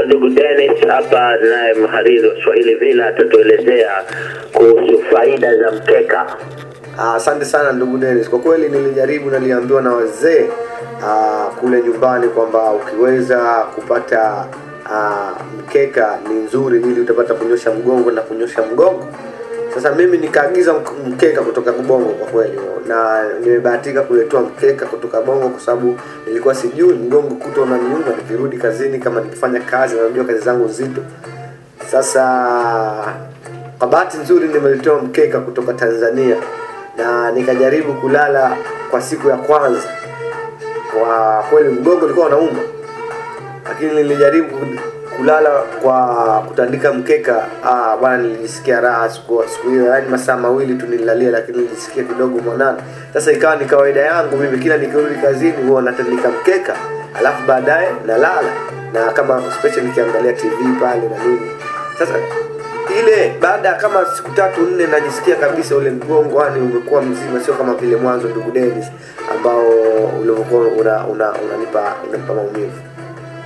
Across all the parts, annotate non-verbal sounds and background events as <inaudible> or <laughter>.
naitwa ndugu Dennis hapa, naye mhariri wa Swahili Villa atatuelezea kuhusu faida za mkeka. Ah, Asante sana ndugu Dennis. Kwa kweli nilijaribu, niliambiwa na wazee ah, kule nyumbani kwamba ukiweza kupata ah, mkeka ni nzuri, ili utapata kunyosha mgongo na kunyosha mgongo. Sasa mimi nikaagiza mkeka kutoka Bongo kwa kweli, na nimebahatika kuletewa mkeka kutoka Bongo kwa sababu nilikuwa sijui mgongo kuto unaniuma nikirudi kazini, kama nikifanya kazi, na najua kazi zangu nzito. Sasa kwa bahati nzuri nimeletewa mkeka kutoka Tanzania na nikajaribu kulala kwa siku ya kwanza. Kwa kweli mgongo ulikuwa unauma, lakini nilijaribu kulala kwa kutandika mkeka. Ah, bwana, nilijisikia raha siku siku hiyo, yaani masaa mawili tu nililalia, lakini nilijisikia kidogo mwanana. Sasa ikawa ni kawaida yangu mimi, kila nikirudi kazini huwa natandika mkeka, alafu baadaye nalala, na kama special nikiangalia TV pale na nini. Sasa ile baada kama siku tatu nne najisikia kabisa ule mgongo yani umekuwa mzima, sio kama vile mwanzo, ndugu Dennis, ambao ulivyokuwa una, una, unanipa unanipa maumivu.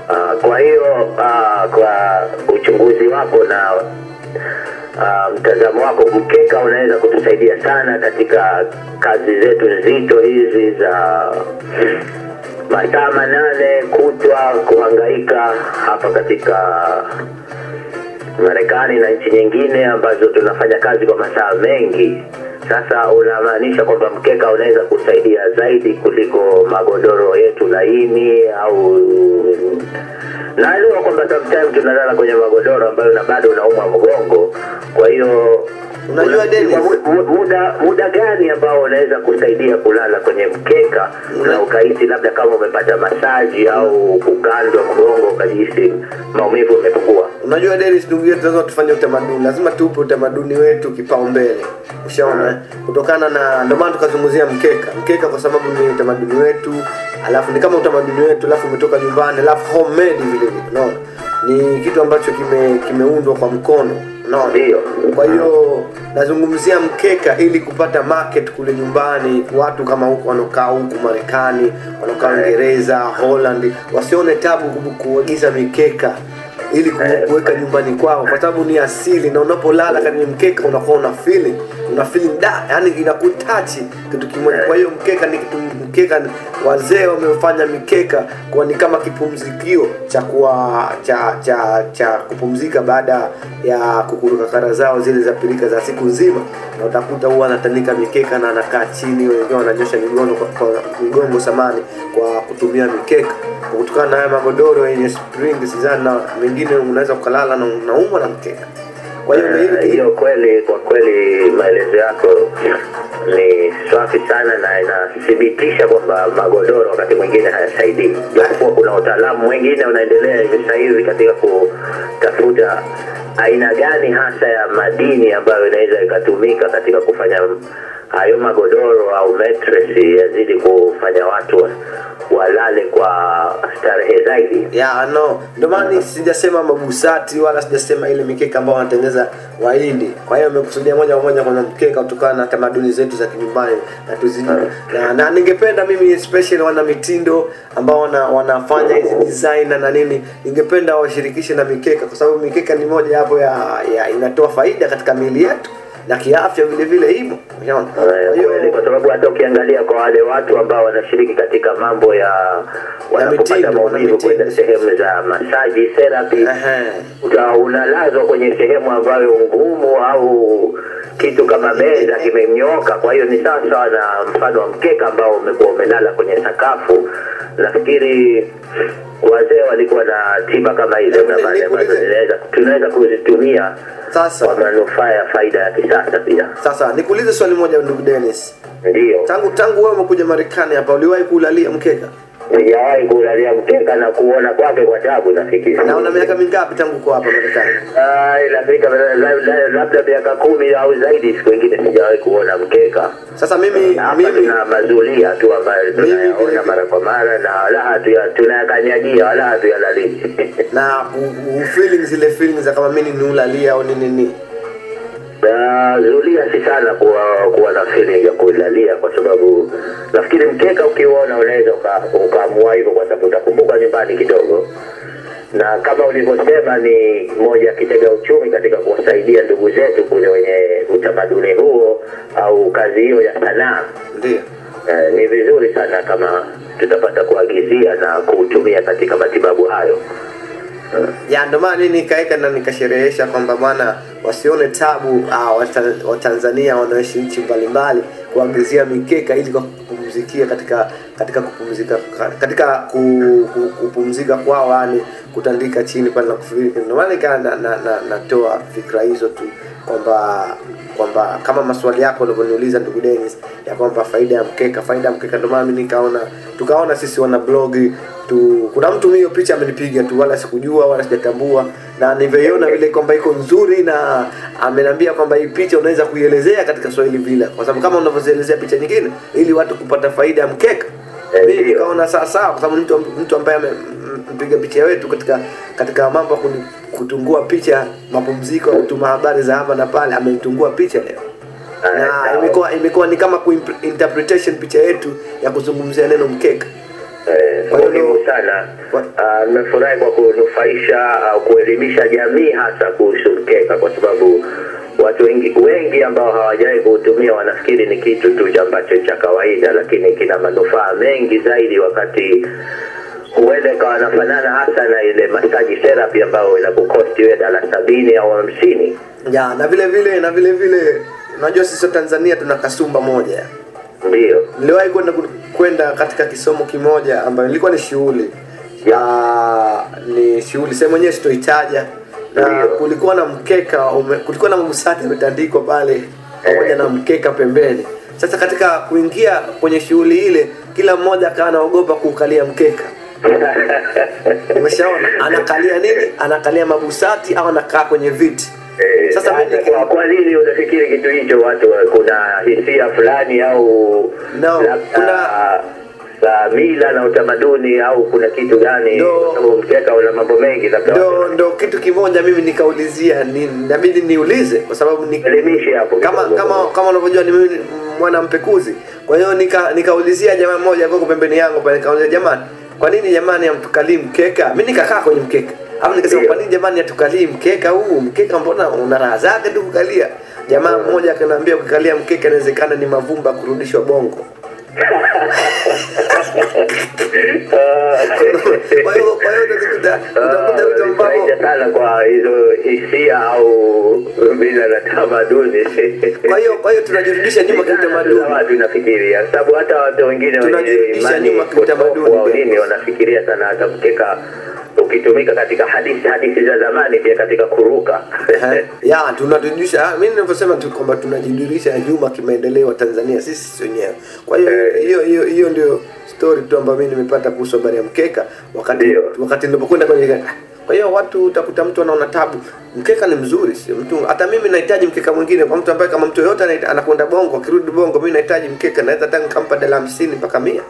Ah, kwa hiyo uh, kwa uchunguzi wako na uh, mtazamo wako, mkeka unaweza kutusaidia sana katika kazi zetu nzito hizi za masaa manane kutwa kuhangaika hapa katika Marekani na nchi nyingine ambazo tunafanya kazi kwa masaa mengi. Sasa unamaanisha kwamba mkeka unaweza kusaidia zaidi kuliko magodoro yetu laini au naelewa kwamba sometimes tunalala kwenye magodoro ambayo na bado unaumwa mgongo. Kwa hiyo Unajua, Dennis? muda muda gani ambao unaweza kusaidia kulala kwenye mkeka na ukahisi labda kama umepata masaji au kugandwa mgongo ukajihisi maumivu umepungua? Unajua Dennis, ndugu yetu, lazima tufanye utamaduni, lazima tupe utamaduni wetu kipaumbele. Ushaona, kutokana na ndio maana tukazungumzia mkeka. Mkeka kwa sababu ni utamaduni wetu, alafu ni kama utamaduni wetu, alafu umetoka nyumbani, alafu homemade vile vile, unaona, ni kitu ambacho kime kimeundwa kwa mkono, no. Ndio. Kwa hiyo nazungumzia mkeka ili kupata market kule nyumbani, watu kama huko wanaokaa huku Marekani, wanaokaa Uingereza, Holland, wasione tabu ku- kuagiza mikeka ili kuweka nyumbani kwao, kwa sababu ni asili, na unapolala kwenye mkeka unakuwa una feeling una feeling da, yani inakutachi kitu kimoja. Kwa hiyo mkeka ni kitu mkeka, wazee wamefanya mikeka kwa ni kama kipumzikio cha kuwa cha cha cha kupumzika baada ya kukuruka kara zao zile za pilika za siku nzima, na utakuta huwa anatanika mikeka na anakaa chini, wengine wananyosha migongo kwa, migongo samani kwa kutumia mikeka kutokana na haya magodoro yenye spring zana na mengine unaweza ukalala na unaumwa na mkeka. Kwa hiyo hiyo kweli, kwa kweli maelezo yako ni safi sana na inathibitisha kwamba magodoro wakati mwingine hayasaidii, japokuwa kuna utaalamu mwingine unaendelea hivi sasa hivi katika kutafuta aina gani hasa ya madini ambayo inaweza ikatumika katika kufanya hayo magodoro au mattress yazidi kufanya watu wa- walale kwa starehe zaidi. ya no, ndio maana hmm. sijasema mabusati wala sijasema ile mikeka ambayo wanatengeneza Wahindi. Kwa hiyo nimekusudia moja kwa moja kwenye mkeka kutokana na tamaduni zetu za kinyumbani na tuzidi na, na ningependa mimi especially wana mitindo ambao wana, wanafanya hizi design na nini, ningependa washirikishe na mikeka, kwa sababu mikeka ni moja hapo ya, ya inatoa faida katika miili yetu na kiafya vile vile hivyo. Unaona? Kwa sababu hata ukiangalia kwa wale watu ambao wanashiriki katika mambo ya wanapopata maumivu kwenda sehemu za masaji therapy, unalazwa kwenye sehemu ambayo ngumu au kitu kama meza kimenyoka. Kwa hiyo ni sawa sawa na mfano wa mkeka ambao umekuwa umelala kwenye sakafu. Nafikiri wazee walikuwa na tiba kama hizo zamani ambazo tunaweza kuzitumia Sasa kwa manufaa ya faida ya kisasa pia. sasa nikuulize swali moja ndugu Dennis. Ndio. Tangu tangu wewe umekuja Marekani hapa uliwahi kulalia mkeka? Sijawahi kulalia mkeka na kuona kwake kwa tabu nafikiri. Na una miaka mingapi tangu uko hapa Marekani? Ah, inafika la- la- la- labda miaka kumi au zaidi, siku ingine sijawahi kuona mkeka. Sasa mimi Hapa mimi tuna mazulia tu ambayo tunayaona mara kwa mara na wala hatuya- tunayakanyagia wala hatuyalalii. na u, u feeling ile feelings kama mimi ni ulalia au nini nini. Na zulia si sana kuwa kuwa na feeling ya kuilalia, kwa sababu nafikiri mkeka ukiuona unaweza uka- ukaamua hivyo, kwa sababu utakumbuka nyumbani kidogo na kama ulivyosema ni moja ya kitega uchumi katika kuwasaidia ndugu zetu kule wenye utamaduni huo au kazi hiyo ya sanaa. Eh, ni vizuri sana kama tutapata kuagizia na kuutumia katika matibabu hayo. Ya ndio maana mimi nikaweka na nikasherehesha kwamba bwana wasione tabu ah, Wata- watanzania wanaoishi nchi mbalimbali kuagizia mikeka ili kupumzikia katika katika kupumzika katika ku, ku, kupumzika kwao yani kutandika chini pale na kufikiri ndio maana nika na, na, na, natoa fikra hizo tu kwamba kwamba kama maswali yako ulivyoniuliza ndugu Dennis ya kwamba faida ya mkeka faida ya mkeka ndio maana mimi nikaona tukaona sisi wana blog tu kuna mtu hiyo picha amenipiga tu wala sikujua wala sijatambua na nilivyoiona vile kwamba iko nzuri na ameniambia kwamba hii picha unaweza kuielezea katika Swahili bila, kwa sababu kama unavyozielezea picha nyingine ili watu kupata faida ya mkeka. Eh, mimi nikaona sawa sawa kwa sababu mtu mtu ambaye amempiga picha wetu katika katika mambo ya kutungua picha mapumziko kutuma habari za hapa na pale ameitungua picha leo. Na imekuwa imekuwa ni kama interpretation picha yetu ya kuzungumzia neno mkeka. Muhimu sana. Ah, Nimefurahi kwa kunufaisha au kuelimisha jamii hasa kuhusu mkeka, kwa sababu watu wengi wengi ambao hawajawahi kuutumia wanafikiri ni kitu tu ambacho cha kawaida, lakini kina manufaa mengi zaidi, wakati huenda ikawa nafanana hasa na ile masaji therapy ambayo inakukosti wewe dala sabini au hamsini. ya na vile vile na vile vile unajua sisi Tanzania tuna kasumba moja. Ndio, niliwahi kwenda kwenda katika kisomo kimoja ambayo ilikuwa ni shughuli. Ya. Ni shughuli sehemu mwenyewe sitoitaja. Na Ndiyo. kulikuwa na mkeka ume, kulikuwa na mgusati umetandikwa pale pamoja na mkeka pembeni. Sasa katika kuingia kwenye shughuli ile kila mmoja akawa anaogopa kuukalia mkeka <laughs> umeshaona? Anakalia nini? Anakalia mabusati au anakaa kwenye viti? Eh, Sasa mimi- kwa, kwa nini unafikiri kitu hicho? Watu kuna hisia fulani au No, kuna- la mila na utamaduni au kuna kitu gani? Mkeka una mambo mengi, labda ndo watu- ndo kitu kimoja mimi nikaulizia ni inabidi niulize kwa sababu ni elimishe hapo kama kama kama unavyojua ni mimi mwana mpekuzi kwa hiyo nika nikaulizia jamaa mmoja kwa pembeni yangu pale nikaulizia jamani kwa nini jamani hamtukalii mkeka? Mimi nikakaa kwenye mkeka. Hapo, nikasema kwa nini jamani hatukalii mkeka huu? Mkeka mbona una raha zake tu kukalia? Jamaa mmoja akaniambia ukikalia mkeka inawezekana ni mavumba kurudishwa bongo. <laughs> Kwa hiyo kwa hiyo utakuta utakuta vitu ambavyo Faida sana kwa hizo hisia au mila na tamaduni. kwa hiyo kwa hiyo tunajirudisha nyuma kitamaduni, watu nafikiria, sababu hata watu wengine Tunajirudisha nyuma kitamaduni, wanafikiria sana hata mkeka ukitumika katika hadithi hadithi za zamani, pia katika kuruka Eh, <laughs> ya tunarudisha ah, mimi ninavyosema tu kwamba tunajirudisha nyuma kimaendeleo Tanzania sisi wenyewe. Kwa hiyo Eh. hiyo hiyo hiyo ndio story tu ambayo mimi nimepata kuhusu habari ya mkeka wakati wakati nilipokwenda kwenye kwa hiyo watu utakuta mtu anaona tabu. Mkeka ni mzuri, si mtu. Hata mimi nahitaji mkeka mwingine kwa mtu ambaye kama mtu yoyote anakwenda Bongo, akirudi Bongo, mimi nahitaji mkeka, naweza hata nikampa dola 50 mpaka 100.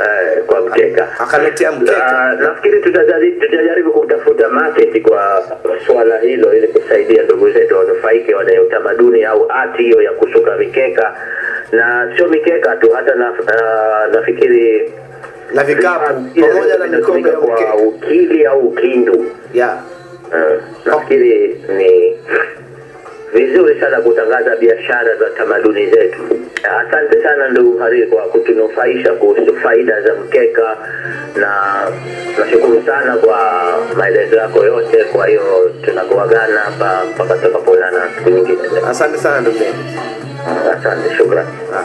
eh, kwa mkeka. Akaletea mkeka. Nafikiri tutajaribu, tutajaribu kutafuta market kwa swala hilo ili kusaidia ndugu zetu wanufaike wana utamaduni au ati hiyo ya kusuka mikeka, na sio mikeka tu, hata na, na, nafikiri Na vikapu pamoja na mikoba ya ukili au ukindu. Ya. Eh, nafikiri ni vizuri sana kutangaza biashara za tamaduni zetu. Asante sana ndugu Hariri kwa kutunufaisha kuhusu faida za mkeka, na nashukuru sana kwa maelezo yako yote. Kwa hiyo tunakuagana hapa mpaka tutakapoonana siku nyingine. Asante sana ndugu. Asante, shukrani. Ah.